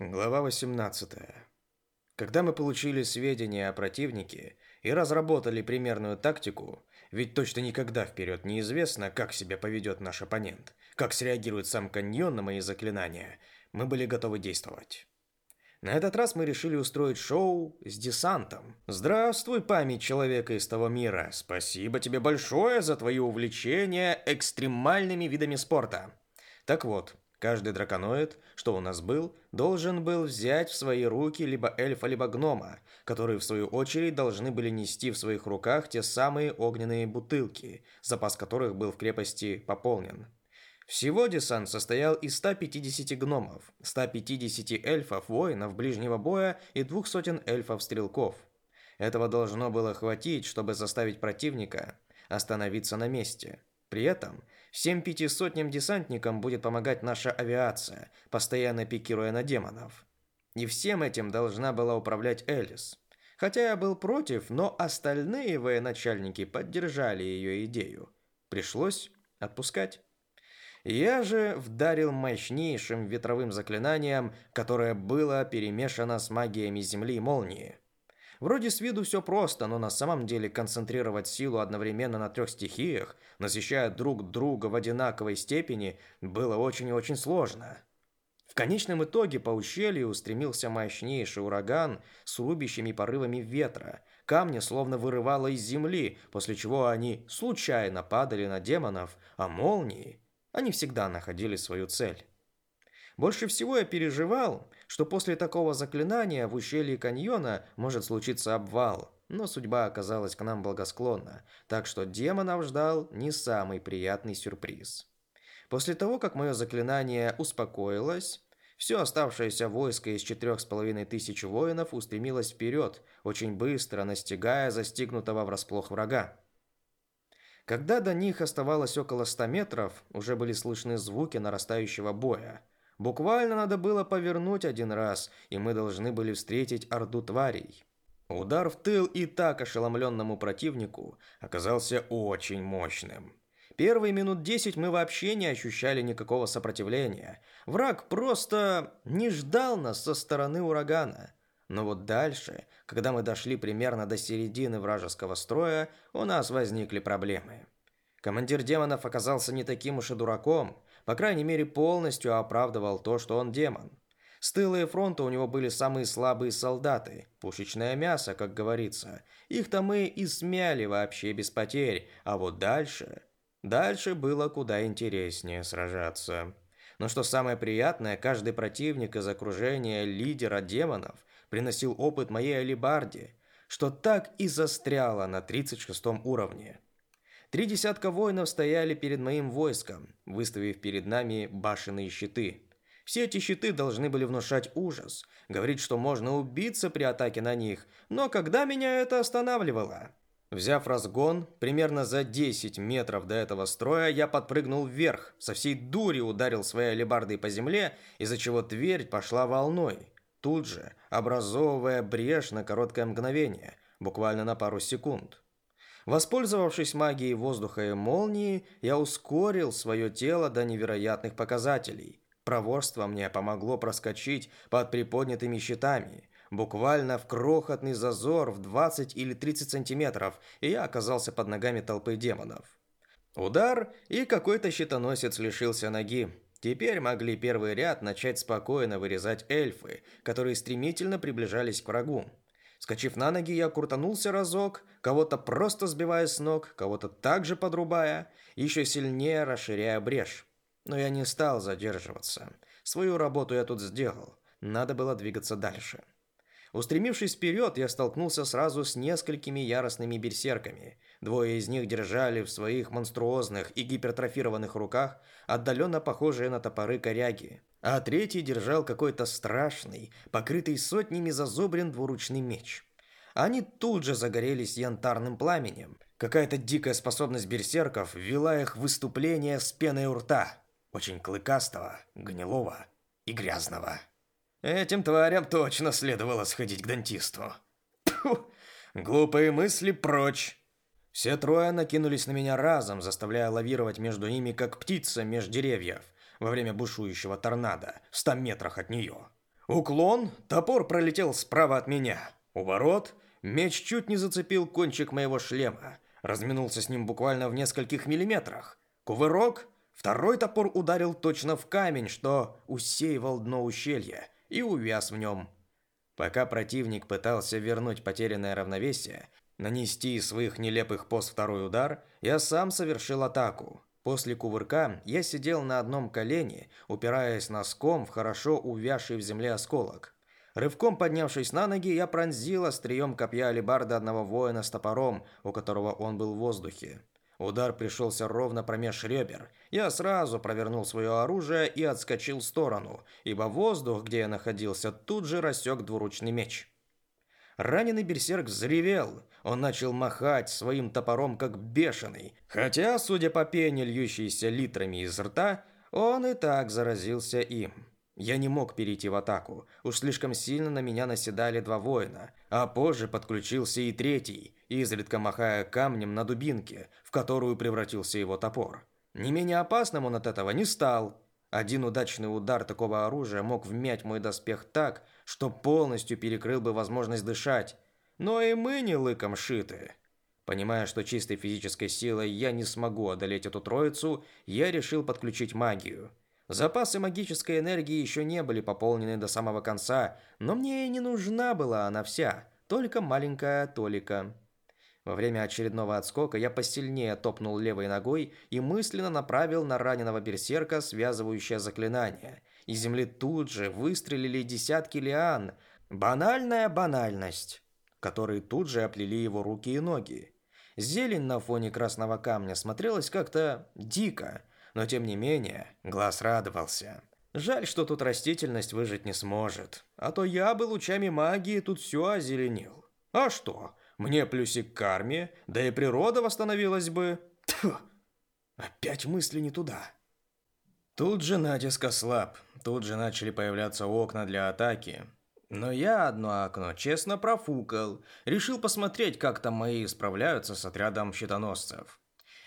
Глава 18. Когда мы получили сведения о противнике и разработали примерную тактику, ведь точно никогда вперед неизвестно, как себя поведет наш оппонент, как среагирует сам каньон на мои заклинания, мы были готовы действовать. На этот раз мы решили устроить шоу с десантом. Здравствуй, память человека из того мира. Спасибо тебе большое за твои увлечения экстремальными видами спорта. Так вот, Каждый драконоид, что у нас был, должен был взять в свои руки либо эльфа, либо гнома, которые в свою очередь должны были нести в своих руках те самые огненные бутылки, запас которых был в крепости пополнен. Всего десант состоял из 150 гномов, 150 эльфов, воинов ближнего боя и двух сотен эльфов-стрелков. Этого должно было хватить, чтобы заставить противника остановиться на месте. При этом Всем пяти сотням десантникам будет помогать наша авиация, постоянно пикируя на демонов. И всем этим должна была управлять Элис. Хотя я был против, но остальные военачальники поддержали ее идею. Пришлось отпускать. Я же вдарил мощнейшим ветровым заклинанием, которое было перемешано с магиями земли и молнии. Вроде с виду все просто, но на самом деле концентрировать силу одновременно на трех стихиях, насыщая друг друга в одинаковой степени, было очень и очень сложно. В конечном итоге по ущелью устремился мощнейший ураган с рубящими порывами ветра. Камни словно вырывало из земли, после чего они случайно падали на демонов, а молнии, они всегда находили свою цель. Больше всего я переживал, что после такого заклинания в ущелье каньона может случиться обвал, но судьба оказалась к нам благосклонна, так что демонов ждал не самый приятный сюрприз. После того, как мое заклинание успокоилось, все оставшееся войско из четырех с половиной тысяч воинов устремилось вперед, очень быстро настигая застигнутого врасплох врага. Когда до них оставалось около ста метров, уже были слышны звуки нарастающего боя. Буквально надо было повернуть один раз, и мы должны были встретить орду тварей. Удар в тыл и так ошеломленному противнику оказался очень мощным. Первые минут десять мы вообще не ощущали никакого сопротивления. Враг просто не ждал нас со стороны урагана. Но вот дальше, когда мы дошли примерно до середины вражеского строя, у нас возникли проблемы. Командир демонов оказался не таким уж и дураком – по крайней мере, полностью оправдывал то, что он демон. С тыла фронта у него были самые слабые солдаты, пушечное мясо, как говорится. Их-то мы и смяли вообще без потерь, а вот дальше... Дальше было куда интереснее сражаться. Но что самое приятное, каждый противник из окружения лидера демонов приносил опыт моей алибарде, что так и застряло на 36 уровне. Три десятка воинов стояли перед моим войском, выставив перед нами башенные щиты. Все эти щиты должны были внушать ужас, говорить, что можно убиться при атаке на них, но когда меня это останавливало? Взяв разгон, примерно за 10 метров до этого строя, я подпрыгнул вверх, со всей дури ударил своей алебардой по земле, из-за чего дверь пошла волной, тут же образовывая брешь на короткое мгновение, буквально на пару секунд. Воспользовавшись магией воздуха и молнии, я ускорил свое тело до невероятных показателей. Проворство мне помогло проскочить под приподнятыми щитами, буквально в крохотный зазор в 20 или 30 сантиметров, и я оказался под ногами толпы демонов. Удар, и какой-то щитоносец лишился ноги. Теперь могли первый ряд начать спокойно вырезать эльфы, которые стремительно приближались к врагу. Скочив на ноги, я крутанулся разок, кого-то просто сбивая с ног, кого-то также подрубая, еще сильнее расширяя брешь. Но я не стал задерживаться. Свою работу я тут сделал. Надо было двигаться дальше. Устремившись вперед, я столкнулся сразу с несколькими яростными берсерками. Двое из них держали в своих монструозных и гипертрофированных руках отдаленно похожие на топоры коряги а третий держал какой-то страшный, покрытый сотнями зазубрин двуручный меч. Они тут же загорелись янтарным пламенем. Какая-то дикая способность берсерков вела их в выступление с пеной у рта, очень клыкастого, гнилого и грязного. Этим тварям точно следовало сходить к дантисту. Фу, глупые мысли прочь. Все трое накинулись на меня разом, заставляя лавировать между ними, как птица меж деревьев – во время бушующего торнадо в ста метрах от нее. Уклон, топор пролетел справа от меня. У ворот меч чуть не зацепил кончик моего шлема, разминулся с ним буквально в нескольких миллиметрах. Кувырок, второй топор ударил точно в камень, что усеивал дно ущелья, и увяз в нем. Пока противник пытался вернуть потерянное равновесие, нанести из своих нелепых поз второй удар, я сам совершил атаку. После кувырка я сидел на одном колене, упираясь носком в хорошо увязший в земле осколок. Рывком поднявшись на ноги, я пронзил острием копья алебарда одного воина с топором, у которого он был в воздухе. Удар пришелся ровно промеж ребер. Я сразу провернул свое оружие и отскочил в сторону, ибо воздух, где я находился, тут же рассек двуручный меч. Раненый берсерк взревел. Он начал махать своим топором как бешеный. Хотя, судя по пене, льющейся литрами из рта, он и так заразился им. Я не мог перейти в атаку. Уж слишком сильно на меня наседали два воина. А позже подключился и третий, изредка махая камнем на дубинке, в которую превратился его топор. Не менее опасным он от этого не стал. Один удачный удар такого оружия мог вмять мой доспех так, что полностью перекрыл бы возможность дышать. Но и мы не лыком шиты. Понимая, что чистой физической силой я не смогу одолеть эту троицу, я решил подключить магию. Запасы магической энергии еще не были пополнены до самого конца, но мне и не нужна была она вся, только маленькая толика. Во время очередного отскока я посильнее топнул левой ногой и мысленно направил на раненого берсерка связывающее заклинание. Из земли тут же выстрелили десятки лиан. Банальная банальность, которые тут же оплели его руки и ноги. Зелень на фоне красного камня смотрелась как-то дико, но тем не менее глаз радовался. Жаль, что тут растительность выжить не сможет, а то я бы лучами магии тут все озеленил. А что? Мне плюсик к карме, да и природа восстановилась бы. Тьфу! Опять мысли не туда. Тут же натиск ослаб, тут же начали появляться окна для атаки. Но я одно окно честно профукал, решил посмотреть, как там мои справляются с отрядом щитоносцев.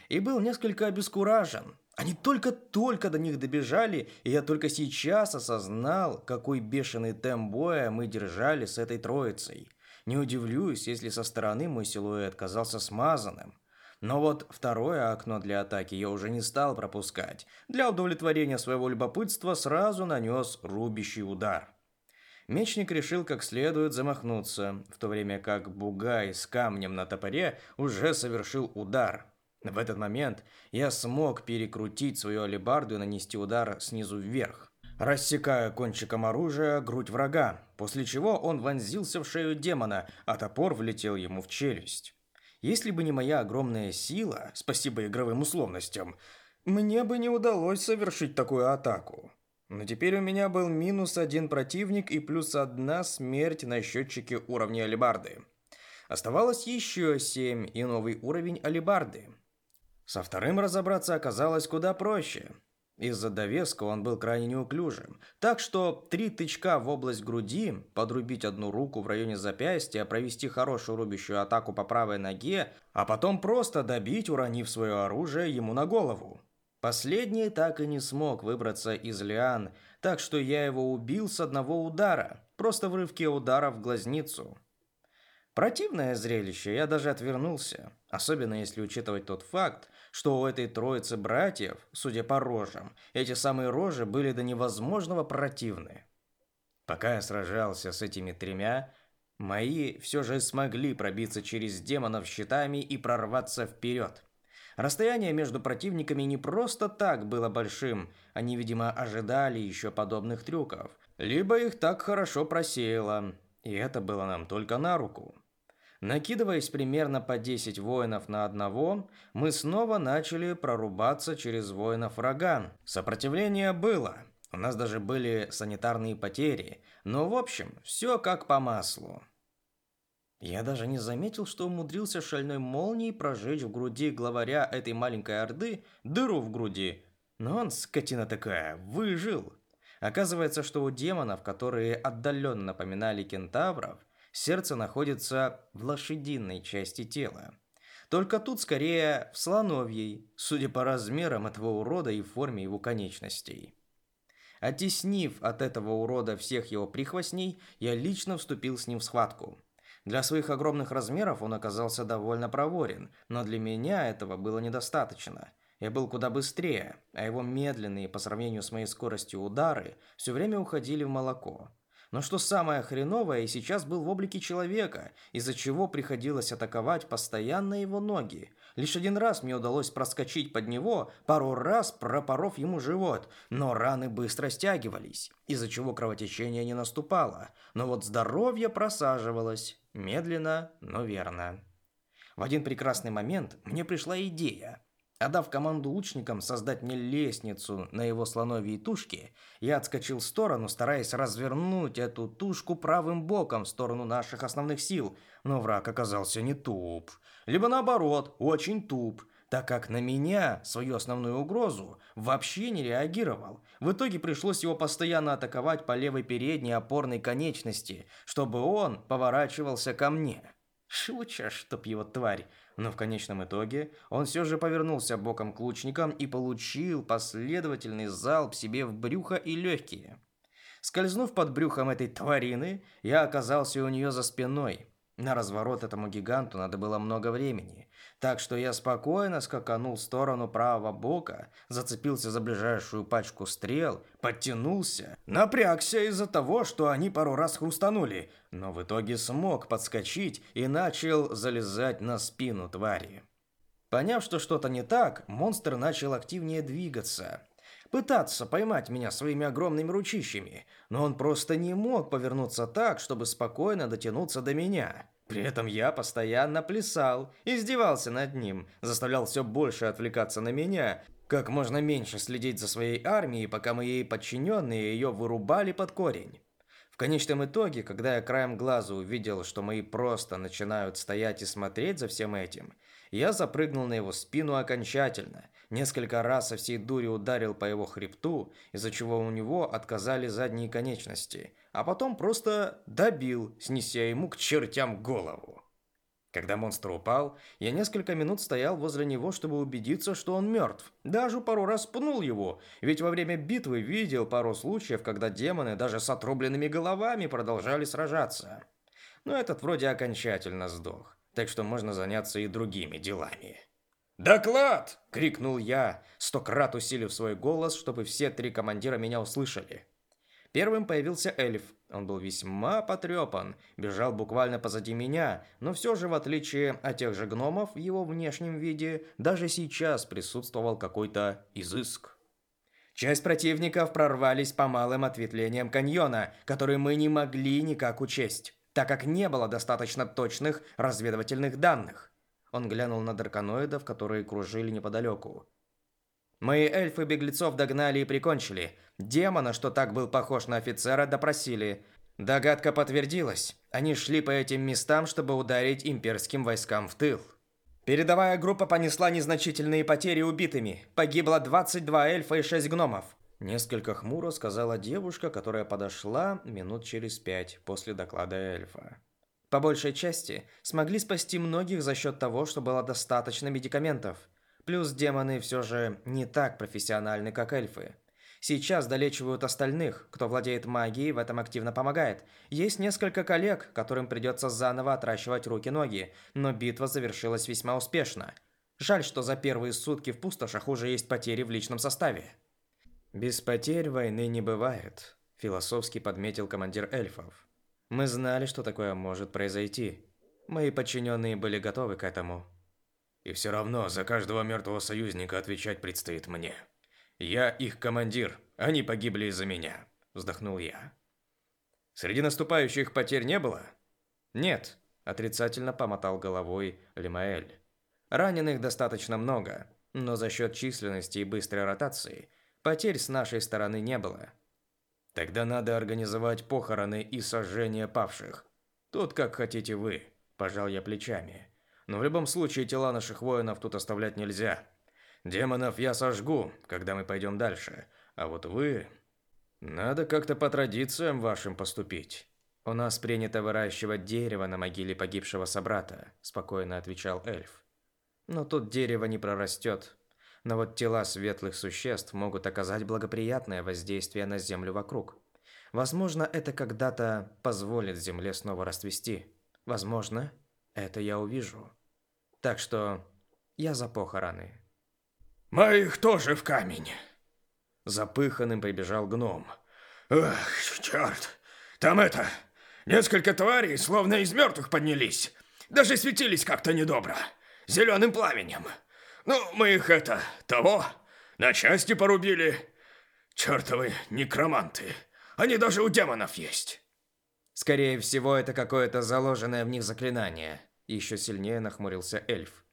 И был несколько обескуражен. Они только-только до них добежали, и я только сейчас осознал, какой бешеный темп боя мы держали с этой троицей. Не удивлюсь, если со стороны мой силуэт казался смазанным. Но вот второе окно для атаки я уже не стал пропускать. Для удовлетворения своего любопытства сразу нанес рубящий удар. Мечник решил как следует замахнуться, в то время как Бугай с камнем на топоре уже совершил удар. В этот момент я смог перекрутить свою алебарду и нанести удар снизу вверх рассекая кончиком оружия грудь врага, после чего он вонзился в шею демона, а топор влетел ему в челюсть. Если бы не моя огромная сила, спасибо игровым условностям, мне бы не удалось совершить такую атаку. Но теперь у меня был минус один противник и плюс одна смерть на счетчике уровня алибарды. Оставалось еще семь и новый уровень алибарды. Со вторым разобраться оказалось куда проще. Из-за довеска он был крайне неуклюжим, так что три тычка в область груди, подрубить одну руку в районе запястья, провести хорошую рубящую атаку по правой ноге, а потом просто добить, уронив свое оружие ему на голову. Последний так и не смог выбраться из лиан, так что я его убил с одного удара, просто в рывке удара в глазницу. Противное зрелище, я даже отвернулся, особенно если учитывать тот факт, что у этой троицы братьев, судя по рожам, эти самые рожи были до невозможного противны. Пока я сражался с этими тремя, мои все же смогли пробиться через демонов щитами и прорваться вперед. Расстояние между противниками не просто так было большим, они, видимо, ожидали еще подобных трюков, либо их так хорошо просеяло, и это было нам только на руку. Накидываясь примерно по 10 воинов на одного, мы снова начали прорубаться через воинов врага. Сопротивление было. У нас даже были санитарные потери. Но в общем, все как по маслу. Я даже не заметил, что умудрился шальной молнией прожечь в груди главаря этой маленькой орды дыру в груди. Но он, скотина такая, выжил. Оказывается, что у демонов, которые отдаленно напоминали кентавров, сердце находится в лошадиной части тела. Только тут скорее в слоновьей, судя по размерам этого урода и форме его конечностей. Оттеснив от этого урода всех его прихвостней, я лично вступил с ним в схватку. Для своих огромных размеров он оказался довольно проворен, но для меня этого было недостаточно. Я был куда быстрее, а его медленные по сравнению с моей скоростью удары все время уходили в молоко. Но что самое хреновое, и сейчас был в облике человека, из-за чего приходилось атаковать постоянно его ноги. Лишь один раз мне удалось проскочить под него, пару раз пропоров ему живот, но раны быстро стягивались, из-за чего кровотечение не наступало, но вот здоровье просаживалось, медленно, но верно. В один прекрасный момент мне пришла идея. Отдав команду лучникам создать мне лестницу на его слоновьей тушке, я отскочил в сторону, стараясь развернуть эту тушку правым боком в сторону наших основных сил, но враг оказался не туп. Либо наоборот, очень туп, так как на меня, свою основную угрозу, вообще не реагировал. В итоге пришлось его постоянно атаковать по левой передней опорной конечности, чтобы он поворачивался ко мне. Шуча, чтоб его тварь. Но в конечном итоге он все же повернулся боком к лучникам и получил последовательный залп себе в брюхо и легкие. Скользнув под брюхом этой тварины, я оказался у нее за спиной. На разворот этому гиганту надо было много времени, так что я спокойно скаканул в сторону правого бока, зацепился за ближайшую пачку стрел, подтянулся, напрягся из-за того, что они пару раз хрустанули, но в итоге смог подскочить и начал залезать на спину твари. Поняв, что что-то не так, монстр начал активнее двигаться, пытаться поймать меня своими огромными ручищами, но он просто не мог повернуться так, чтобы спокойно дотянуться до меня. При этом я постоянно плясал, издевался над ним, заставлял все больше отвлекаться на меня, как можно меньше следить за своей армией, пока мои подчиненные ее вырубали под корень. В конечном итоге, когда я краем глаза увидел, что мои просто начинают стоять и смотреть за всем этим, я запрыгнул на его спину окончательно, несколько раз со всей дури ударил по его хребту, из-за чего у него отказали задние конечности, а потом просто добил, снеся ему к чертям голову. Когда монстр упал, я несколько минут стоял возле него, чтобы убедиться, что он мертв. Даже пару раз пнул его, ведь во время битвы видел пару случаев, когда демоны даже с отрубленными головами продолжали сражаться. Но этот вроде окончательно сдох, так что можно заняться и другими делами. «Доклад!» – крикнул я, стократ усилив свой голос, чтобы все три командира меня услышали. Первым появился эльф. Он был весьма потрепан, бежал буквально позади меня, но все же, в отличие от тех же гномов в его внешнем виде, даже сейчас присутствовал какой-то изыск. Часть противников прорвались по малым ответвлениям каньона, которые мы не могли никак учесть, так как не было достаточно точных разведывательных данных. Он глянул на драконоидов, которые кружили неподалеку. Мои эльфы беглецов догнали и прикончили. Демона, что так был похож на офицера, допросили. Догадка подтвердилась. Они шли по этим местам, чтобы ударить имперским войскам в тыл. Передовая группа понесла незначительные потери убитыми. Погибло 22 эльфа и 6 гномов. Несколько хмуро сказала девушка, которая подошла минут через пять после доклада эльфа. По большей части смогли спасти многих за счет того, что было достаточно медикаментов – Плюс демоны все же не так профессиональны, как эльфы. Сейчас долечивают остальных, кто владеет магией, в этом активно помогает. Есть несколько коллег, которым придется заново отращивать руки-ноги, но битва завершилась весьма успешно. Жаль, что за первые сутки в пустошах уже есть потери в личном составе. «Без потерь войны не бывает», – философски подметил командир эльфов. «Мы знали, что такое может произойти. Мои подчиненные были готовы к этому». И все равно за каждого мертвого союзника отвечать предстоит мне. Я их командир, они погибли из-за меня, вздохнул я. Среди наступающих потерь не было? Нет, отрицательно помотал головой Лимаэль. Раненых достаточно много, но за счет численности и быстрой ротации потерь с нашей стороны не было. Тогда надо организовать похороны и сожжение павших. Тут как хотите вы, пожал я плечами. Но в любом случае тела наших воинов тут оставлять нельзя. Демонов я сожгу, когда мы пойдем дальше. А вот вы... Надо как-то по традициям вашим поступить. У нас принято выращивать дерево на могиле погибшего собрата, спокойно отвечал эльф. Но тут дерево не прорастет. Но вот тела светлых существ могут оказать благоприятное воздействие на землю вокруг. Возможно, это когда-то позволит земле снова расцвести. Возможно, это я увижу. Так что я за похороны. Моих тоже в камень. Запыханным прибежал гном. Эх, черт. Там это... Несколько тварей словно из мертвых поднялись. Даже светились как-то недобро. Зеленым пламенем. Ну, мы их это... Того... На части порубили. Чертовы некроманты. Они даже у демонов есть. Скорее всего, это какое-то заложенное в них заклинание. Еще сильнее нахмурился эльф.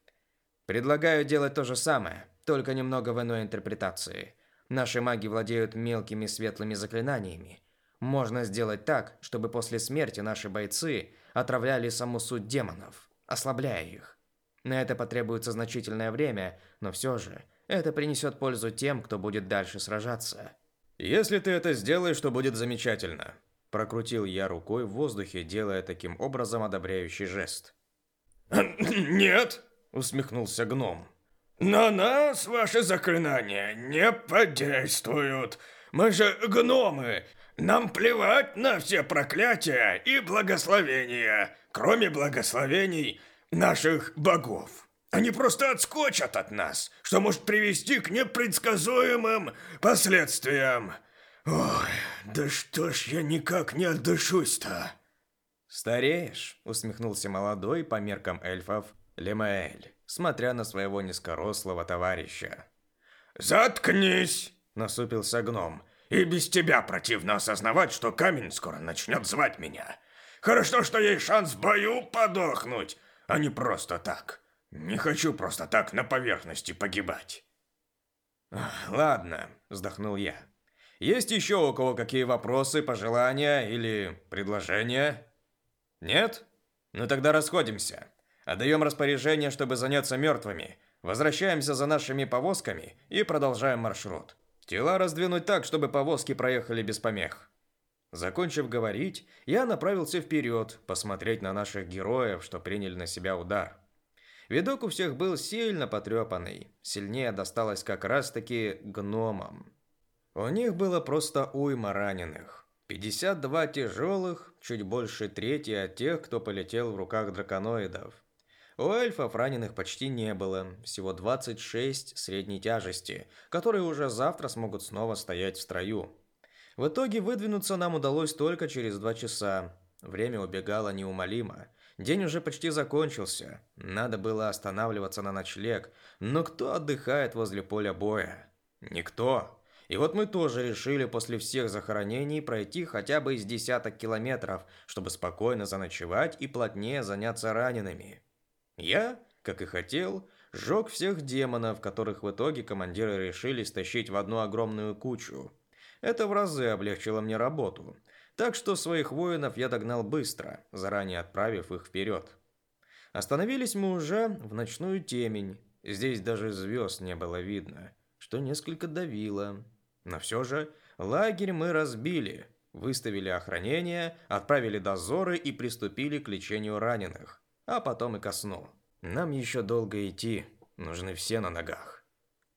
Предлагаю делать то же самое, только немного в иной интерпретации. Наши маги владеют мелкими светлыми заклинаниями. Можно сделать так, чтобы после смерти наши бойцы отравляли саму суть демонов, ослабляя их. На это потребуется значительное время, но все же это принесет пользу тем, кто будет дальше сражаться. Если ты это сделаешь, то будет замечательно. Прокрутил я рукой в воздухе, делая таким образом одобряющий жест. «Нет!» – усмехнулся гном. «На нас ваши заклинания не подействуют. Мы же гномы. Нам плевать на все проклятия и благословения, кроме благословений наших богов. Они просто отскочат от нас, что может привести к непредсказуемым последствиям. Ой, да что ж я никак не отдышусь-то. Стареешь, усмехнулся молодой по меркам эльфов Лемаэль, смотря на своего низкорослого товарища. Заткнись, насупился гном. И без тебя противно осознавать, что камень скоро начнет звать меня. Хорошо, что есть шанс в бою подохнуть, а не просто так. Не хочу просто так на поверхности погибать. Ладно, вздохнул я. Есть еще у кого какие вопросы, пожелания или предложения? Нет? Ну тогда расходимся. Отдаем распоряжение, чтобы заняться мертвыми. Возвращаемся за нашими повозками и продолжаем маршрут. Тела раздвинуть так, чтобы повозки проехали без помех. Закончив говорить, я направился вперед, посмотреть на наших героев, что приняли на себя удар. Видок у всех был сильно потрепанный. Сильнее досталось как раз-таки гномам. У них было просто уйма раненых. 52 тяжелых, чуть больше трети от тех, кто полетел в руках драконоидов. У эльфов раненых почти не было, всего 26 средней тяжести, которые уже завтра смогут снова стоять в строю. В итоге выдвинуться нам удалось только через два часа. Время убегало неумолимо. День уже почти закончился. Надо было останавливаться на ночлег. Но кто отдыхает возле поля боя? Никто. И вот мы тоже решили после всех захоронений пройти хотя бы из десяток километров, чтобы спокойно заночевать и плотнее заняться ранеными. Я, как и хотел, сжег всех демонов, которых в итоге командиры решили стащить в одну огромную кучу. Это в разы облегчило мне работу – так что своих воинов я догнал быстро, заранее отправив их вперед. Остановились мы уже в ночную темень. Здесь даже звезд не было видно, что несколько давило. Но все же лагерь мы разбили, выставили охранение, отправили дозоры и приступили к лечению раненых, а потом и ко сну. Нам еще долго идти, нужны все на ногах.